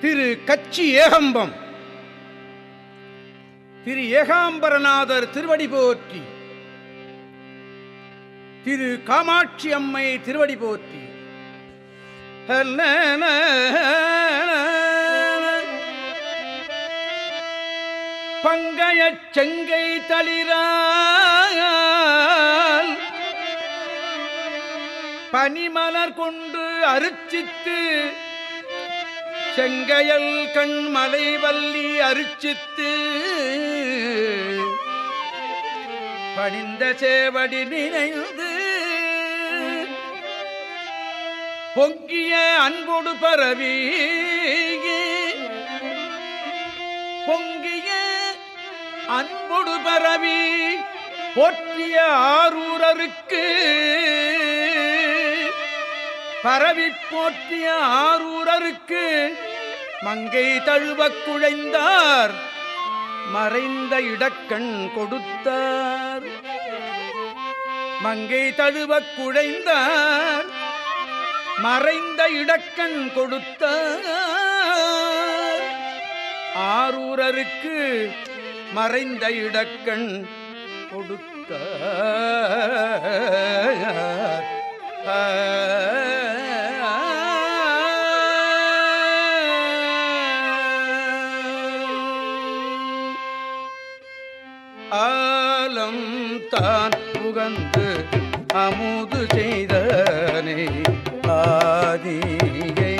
திரு கச்சி ஏகம்பம். திரு ஏகாம்பரநாதர் திருவடி போற்றி. திரு காமாட்சி அம்மை திருவடி போற்றி. பங்கைய செங்கை தளிரால் பனிமலர் கொண்டு அருச்சித்து செங்கையல் கண்மலை வல்லி அரிச்சித்து பணிந்த சேவடி நினைந்து பொங்கிய அன்போடு பரவி பொங்கிய அன்போடு பரவி போற்றிய ஆரூரருக்கு பரவி போற்றிய ஆரூரருக்கு மங்கை தழுவக் குழைந்தார் மறைந்த இடக்கண் கொடுத்தார். மங்கை தழுவக் குழைந்தார் மறைந்த இடக்கண் கொடுத்தார். ஆரூரருக்கு மறைந்த இடக்கண் கொடுத்தார். தான் புகந்து அமுது செய்தனை. ஆதியை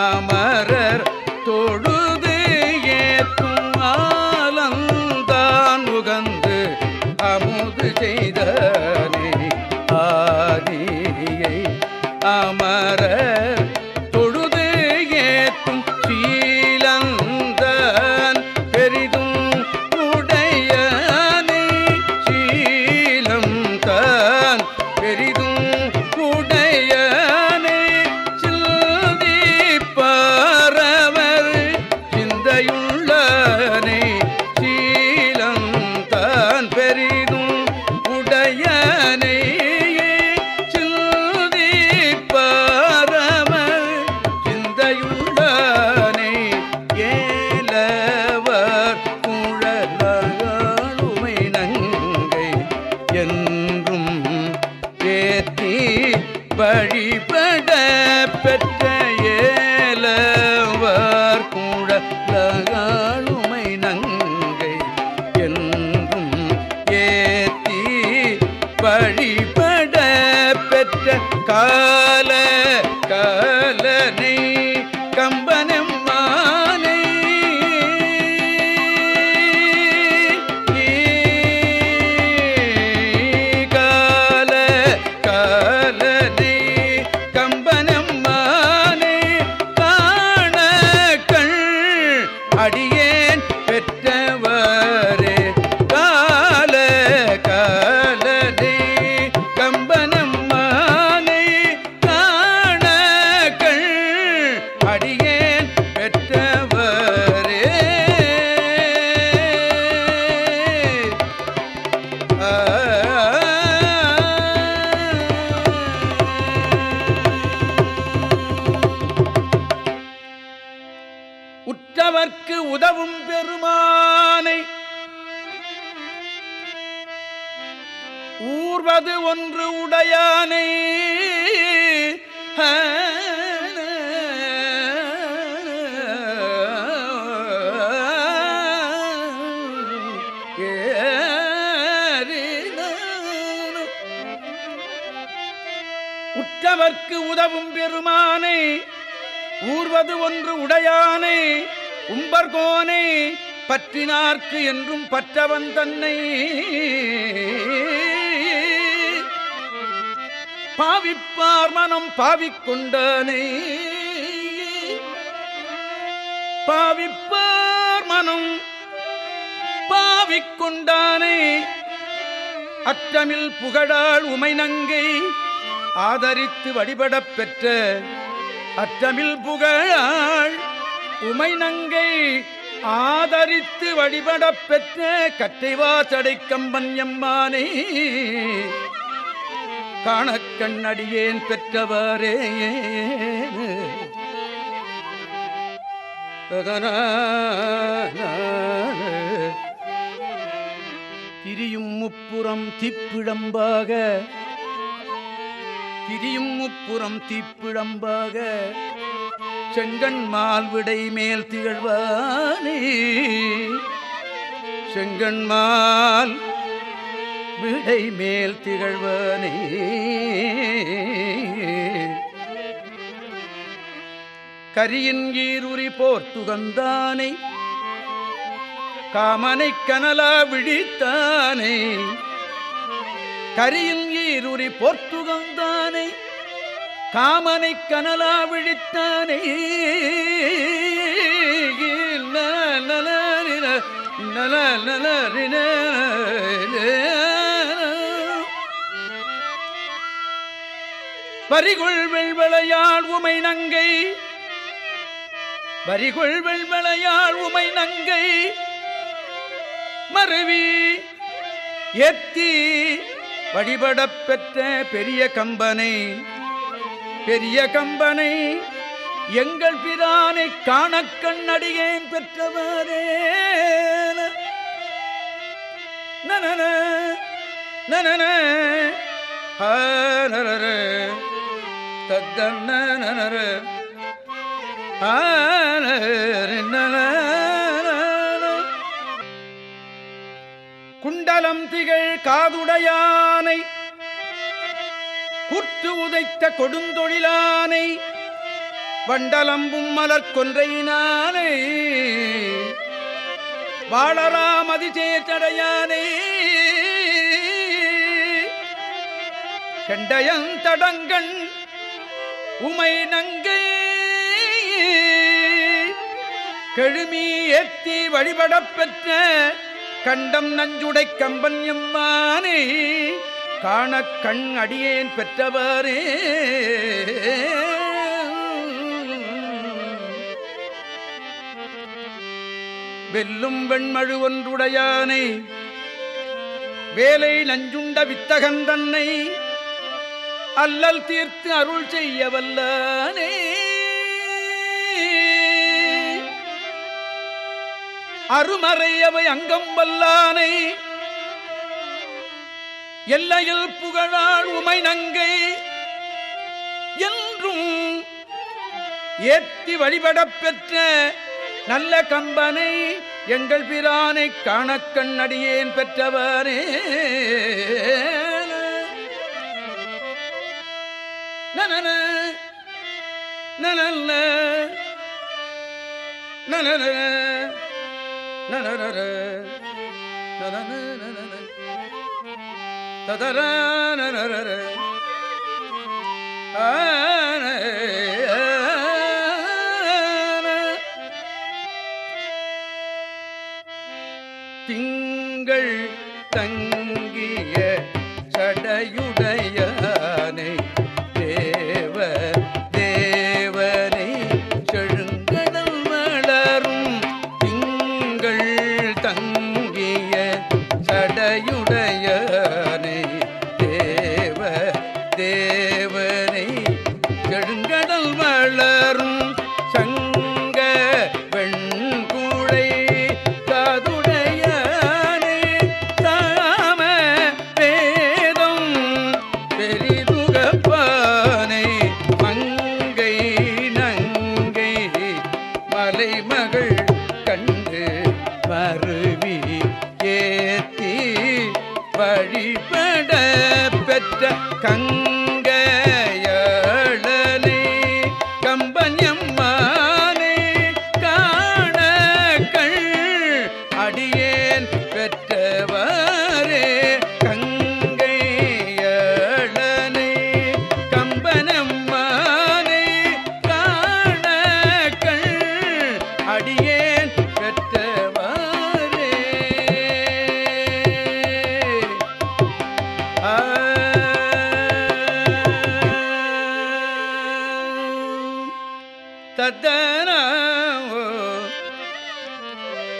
அமரர் தொழுது ஏற்றும் ஆலந்தான் உகந்து அமுது செய்தனை. ஆதியை அமர் வழிபட பெற்ற கால நிலவும் பெருமானை. ஊர்வது ஒன்று உடையானை. உற்றவர்க்கு உதவும் பெருமானை. ஊர்வது ஒன்று உடையானை. உம்பர்கோனை பற்றினார்க்கு என்றும் பற்றவன் தன்னை. பாவிப்பார் மனம் பாவிக்கொண்டனை. பாவிப்பார் மனம் பாவிக்கொண்டானே. அற்றமில் புகழாள் உமைநங்கை ஆதரித்து வழிபடப் பெற்ற அற்றமில் புகழாள் உமைநங்கை ஆதரித்து வழிபடப் பெற்ற கட்டைவாசடை கம்பன் எம்மானே காணக் பெற்றவரே. திரியும் முப்புறம் திப்பிழம்பாக திரியும் முப்புறம் தீப்பிழம்பாக செங்கண் மால்விடை மேல் திகழ்வானே. செங்கண்மால் விடை மேல் திகழ்வானே. கரியின் ஈருரி போர்த்துகந்தானை காமனை கனலா விழித்தானே. கரியின் ஈருரி போர்த்துக காமனை கனலா விழித்தானே? நல நல நல பரிகுள் வெள்வளையாள் உமை நங்கை. வரிகுள் வெள்வளையாள் உமை நங்கை. மருவி எத்தி வழிபடப் பெற்ற பெரிய கம்பனை. பெரிய கம்பனை எங்கள் பிரானை காண கண்ணடியேன் பெற்றவரே நனன நனன ஹரர தத்தன்ன நனர குண்டலம் திகழ் காதுடையானை புற்று உதைத்த கொடுந்தொழிலானை வண்டலம்பும் மலர் கொன்றையினானே வாழராம் அதிசேச்சடையானே கண்டயந்தடங்கண் உமை நங்கை கெழுமி ஏத்தி வழிபடப்பெற்ற கண்டம் நஞ்சுடை கம்பன் எம்மானே காண கண் அடியேன் பெற்றவரே. வெல்லும் வெண்மழு ஒன்றுடையானை. வேலை நஞ்சுண்ட வித்தகன் தன்னை அல்லல் தீர்த்து அருள் செய்ய வல்லானே. அருமறை அங்கம் வல்லானை. எல்லையில் புகழாள் உமை நங்கை என்றும் ஏத்தி வழிபடப் பெற்ற நல்ல கம்பனை எங்கள் பிரானை காணக்கண் அடியேன் பெற்றவரே நன நனல்ல நன நனர நன நன ta ra na ra ra ra ah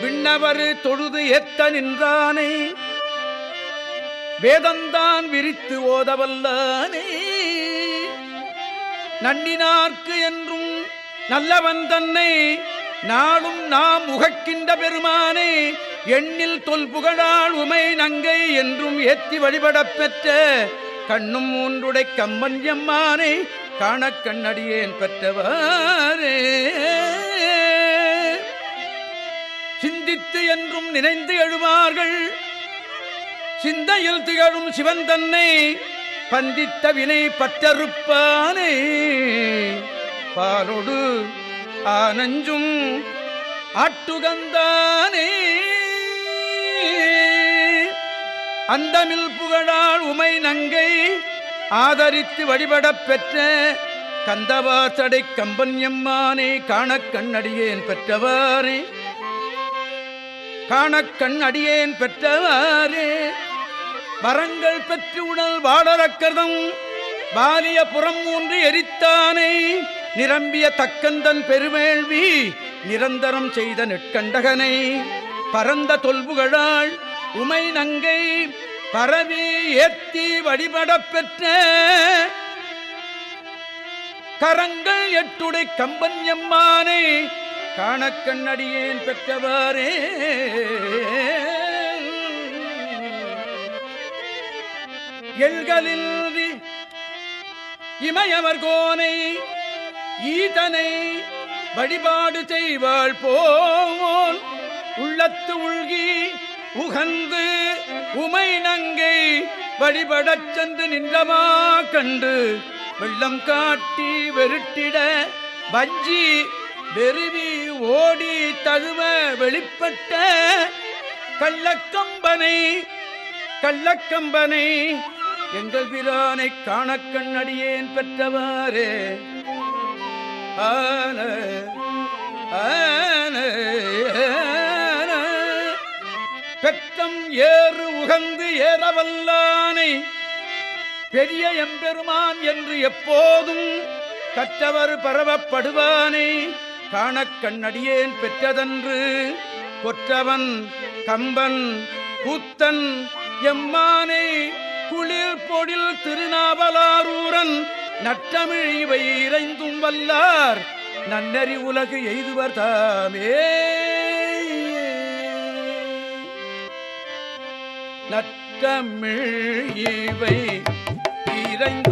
விண்ணவர் தொழுது ஏத்த நின்றானே. வேதந்தான் விரித்து ஓதவல்லானே. நன்னினார்க்கு என்றும் நல்லவன் தன்னை நாளும் நாம் உகக்கின்ற பெருமானே. எண்ணில் தொல்புகழால் உமை நங்கை என்றும் ஏத்தி வழிபடப் பெற்ற கண்ணும் மூன்றுடை கம்மன் எம்மானை. காண கண்ணடியேன் பெற்றவாரே. சிந்தித்து என்றும் நினைந்து எழுவார்கள். சிந்தையில் திகழும் சிவன் தன்னை பந்தித்த வினை பற்றறுப்பானே. பாலொடு ஆனஞ்சும் ஆட்டுகந்தானே. அந்தமில் புகழால் உமை நங்கை ஆதரித்து வழிபடப் பெற்ற கந்தவாசடை கம்பன்யம்மானே காண கண்ணடியேன் பெற்றவாரே. காணக் கண் அடியேன் பெற்றவாறே. வரங்கள் பெற்று உடல் வாழறக்கதம் வாலிய புறம் ஊன்று எரித்தானை. நிரம்பிய தக்கந்தன் பெருவேள்வி நிரந்தரம் செய்த நெற்கண்டகனை. பரந்த தொல்புகழாள் உமை நங்கை பரவி ஏத்தி வழிபடப் பெற்ற. கரங்கள் எட்டுடை கம்பன் எம்மானை காணக்கண்ணடியேன் பெற்றவாரே. எல்களில் இமயவர் கோனை ஈதனை வழிபாடு செய்வாள் போல் உள்ளத்து உள்கி உகந்து உமை நங்கை வழிபடச் சென்று நின்றமா கண்டு. வெள்ளம் காட்டி வெருட்டிட வஞ்சி வெறுவி ஓடி தழுவ வெளிப்பட்ட கள்ளக்கம்பனை கள்ளக்கம்பனை எங்கள் பிரானை காணக் கண்ணடியேன் பெற்றவாறே ஆன ஆன ஆன. பெற்றம் ஏறு உகந்து ஏறவல்லானை பெரிய எம்பெருமான் என்று எப்போதும் கற்றவர் பரவப்படுவானே காணக் கண்ணடியேன் பெற்றதன்று. கொற்றவன் கம்பன் கூத்தன் எம்மானை குளிர் பொழில் திருநாவலாரூரன். நற்றமிழ் இவை இறைந்தும் வல்லார். நன்னறி உலகு எய்துவர் தாமே. நற்றமிழ் இவை இறைந்தும்